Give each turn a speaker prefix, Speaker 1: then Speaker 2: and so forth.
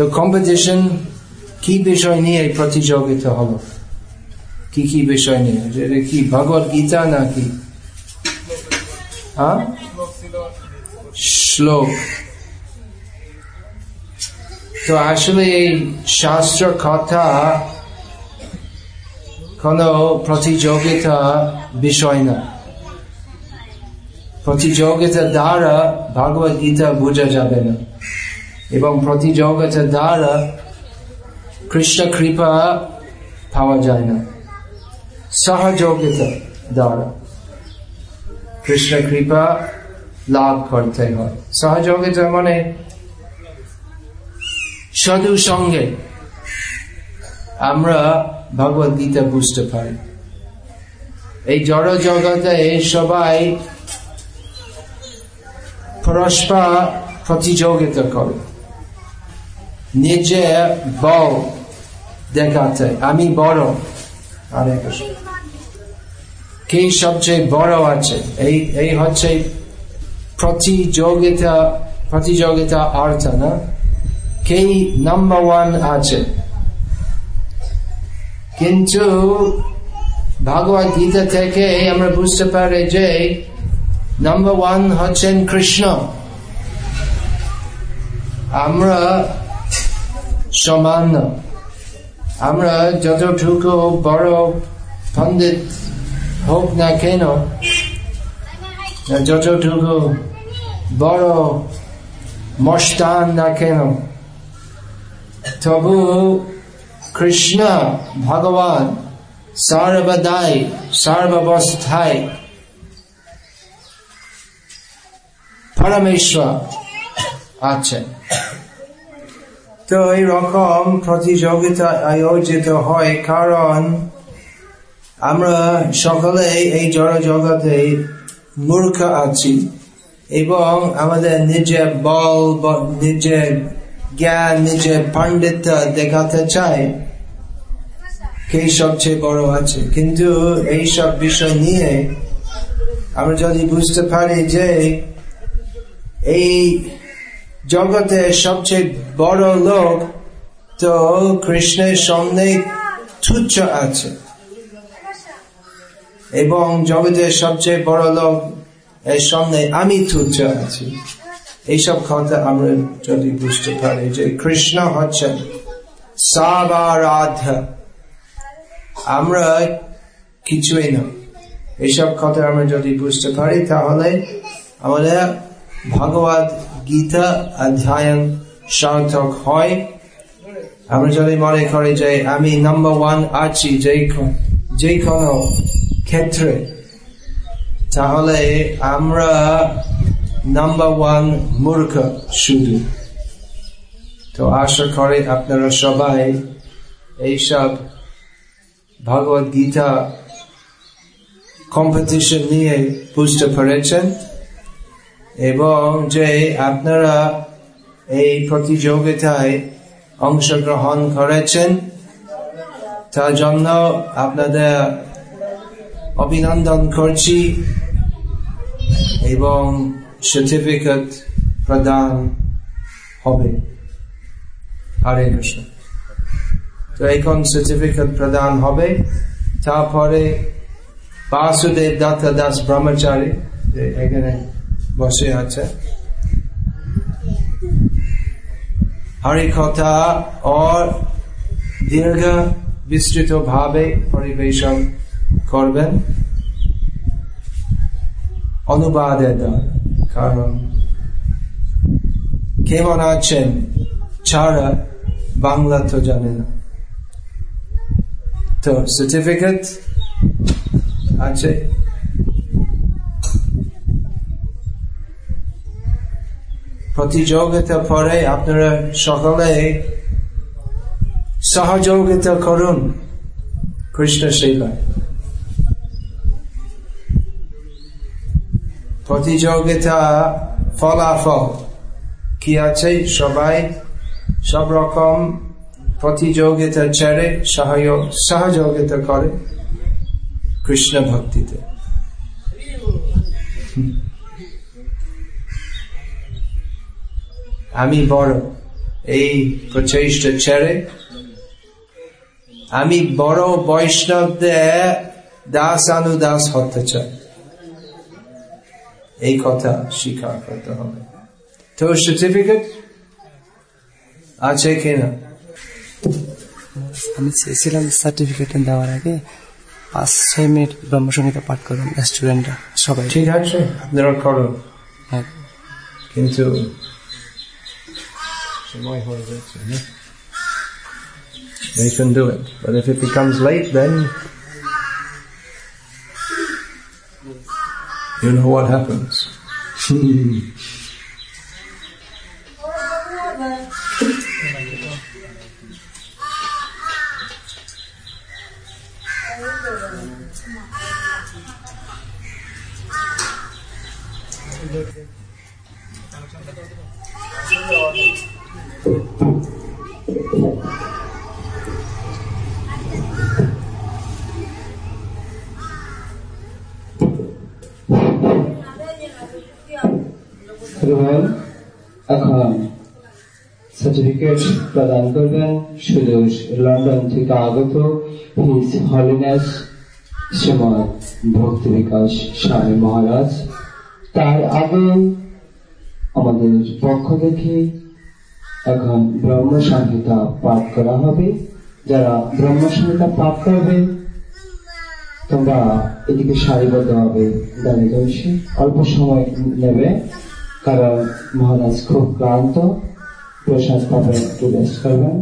Speaker 1: তো কম্পিটিশন কি বিষয় নিয়ে প্রতিযোগিতা হলো? কি কি বিষয় নিয়ে? কি, ভগবত গীতা নাকি? হ্যাঁ? শ্লোক। তো আসলে এই শাস্ত্র কথা কোন প্রতিযোগিতা বিষয় না। প্রতিযোগিতা দ্বারা ভগবত গীতা বোঝা যাবে না। এবং প্রতিযোগিতা দ্বারা কৃষ্ণ কৃপা পাওয়া যায় না। সহযোগিতা দ্বারা কৃষ্ণ কৃপা লাভ করতে হয়। সহযোগিতা মানে সাধু সঙ্গে আমরা ভগবত গীতা বুঝতে পারি। এই জড় জগতে সবাই পরস্পর প্রতিযোগিতা করে। নিজে বল দেখাতে আমি বড় আরে কে সবচেয়ে বড় আছে এই এই হচ্ছে প্রতিযোগিতা প্রতিযোগিতা অর্থ না কে নাম্বার ওয়ান আছে কিন্তু ভগবত গীতা থেকে আমরা বুঝতে পারি যে নাম্বার ওয়ান হচ্ছেন কৃষ্ণ আমরা সমান। আমরা যতটুকু বড় পণ্ডিত হোক না কেন, যতটুকু বড় মস্তান না কেন, তবু কৃষ্ণ ভগবান সর্বদাই, সর্বাবস্থায় পরমেশ্বর আছেন। তো এইরকম প্রতিযোগিতা আয়োজিত হয়, কারণ আমরা সকলে এই জড় জগতে মূর্খ আছি এবং আমাদের নিজের বল নিজের জ্ঞান নিজের পাণ্ডিত্য দেখাতে চাই কে সবচেয়ে বড় আছে। কিন্তু এই সব বিষয় নিয়ে আমরা যদি বুঝতে পারি যে এই জগতে সবচেয়ে বড় লোক তো কৃষ্ণের সামনে তুচ্ছ আছে। এবং জগতের সবচেয়ে বড় লোক এর সামনে আমি তুচ্ছ আছি। এইসব কথা আমরা যদি বুঝতে পারি যে কৃষ্ণ হচ্ছেন সাবারাধ আমরা কিছুই না। এইসব কথা আমরা যদি বুঝতে পারি তাহলে আমাদের ভগবত গীতা অধ্যয়ন সার্থক হয়। আমরা যদি মনে করি যে আমি নাম্বার ওয়ান আছি যে কোনো ক্ষেত্রে, তাহলে আমরা নাম্বার ওয়ান মূর্খ শুধু। তো আশা করে আপনারা সবাই এইসব ভগবত গীতা কম্পিটিশন নিয়ে বুঝতে পেরেছেন। এবং যে আপনারা এই প্রতিযোগিতায় অংশগ্রহণ করেছেন, তার জন্য আপনাদের অভিনন্দন করছি এবং সার্টিফিকেট প্রদান হবে। হরে কৃষ্ণ। তো এখন সার্টিফিকেট প্রদান হবে। তারপরে বাসুদেব দত্ত দাস ব্রহ্মচারী এখানে বসে আছে। হরি কথা और দীর্ঘ বিস্তৃত ভাবে পরিবেশন করবেন। অনুবাদের দ্বারা, কারণ কেমন আছেন, ছাড়া বাংলা তো জানে না। তো সার্টিফিকেট আছে। প্রতিযোগিতা পরে আপনারা সকলে সহযোগিতা করুন। কৃষ্ণ সেবায় প্রতিযোগিতা ফলাফল কি আছে? সবাই সব রকম প্রতিযোগিতা ছেড়ে সহযোগ সহযোগিতা করে কৃষ্ণ ভক্তিতে। আমি বড় এই প্রচেষ্টা ছেড়ে আমি বড় বৈষ্ণবদের দাস অনুদাস হতে চাই। এই কথা স্বীকার করতে হবে। তো সার্টিফিকেট আছে কিনা?
Speaker 2: আমি চেয়েছিলাম সার্টিফিকেট দেওয়ার আগে পাঁচ ছয় মিনিট ব্রহ্মসঙ্গীতা পাঠ করুন স্টুডেন্টরা সবাই।
Speaker 1: ঠিক আছে আপনারা করুন।
Speaker 2: হ্যাঁ।
Speaker 1: কিন্তু My They can do it. But if it becomes late, then you know what happens.
Speaker 3: Rohan এখন সার্টিফিকেট প্রদান করবেন। সুদূর লন্ডন থেকে আগত হিজ হলিনেস শ্রীমদ ভক্তি বিকাশ স্বামী মহারাজ। তার আগে আমাদের পক্ষ থেকে এখন ব্রহ্ম সংহিতা পাঠ করা হবে। যারা ব্রহ্ম সংহিতা পাঠ করবে, তোমরা এদিকে সারিবদ্ধ হবে দাঁড়িয়ে অল্প সময় নেবে। কারণ মহারাজ খুব ক্লান্ত প্রসাদ পাবেন একটু রেস্ট করবেন